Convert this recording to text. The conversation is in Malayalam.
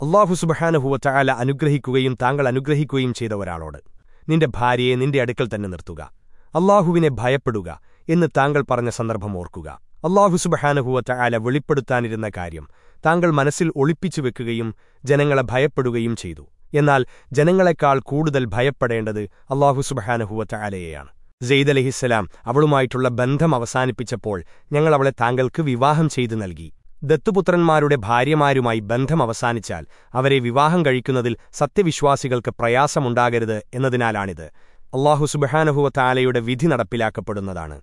അള്ളാഹു സുബഹാനഹുവറ്റ അല അനുഗ്രഹിക്കുകയും താങ്കൾ അനുഗ്രഹിക്കുകയും ചെയ്ത ഒരാളോട് നിന്റെ ഭാര്യയെ നിന്റെ അടുക്കൽ തന്നെ നിർത്തുക. അള്ളാഹുവിനെ ഭയപ്പെടുക എന്ന് താങ്കൾ പറഞ്ഞ സന്ദർഭം ഓർക്കുക. അള്ളാഹു സുബഹാനഹുവറ്റ അല വെളിപ്പെടുത്താനിരുന്ന കാര്യം താങ്കൾ മനസ്സിൽ ഒളിപ്പിച്ചു വെക്കുകയും ജനങ്ങളെ ഭയപ്പെടുകയും ചെയ്തു. എന്നാൽ ജനങ്ങളെക്കാൾ കൂടുതൽ ഭയപ്പെടേണ്ടത് അള്ളാഹു അലയെയാണ് ജെയ്ദ് അലഹിസ്സലാം അവളുമായിട്ടുള്ള ബന്ധം അവസാനിപ്പിച്ചപ്പോൾ ഞങ്ങൾ അവളെ താങ്കൾക്ക് വിവാഹം ചെയ്തു നൽകി. ദത്തുപുത്രന്മാരുടെ ഭാര്യമാരുമായി ബന്ധം അവസാനിച്ചാൽ അവരെ വിവാഹം കഴിക്കുന്നതിൽ സത്യവിശ്വാസികൾക്ക് പ്രയാസമുണ്ടാകരുത് എന്നതിനാലാണിത്. അള്ളാഹു സുബഹാനുഹുവ താലയുടെ വിധി നടപ്പിലാക്കപ്പെടുന്നതാണ്.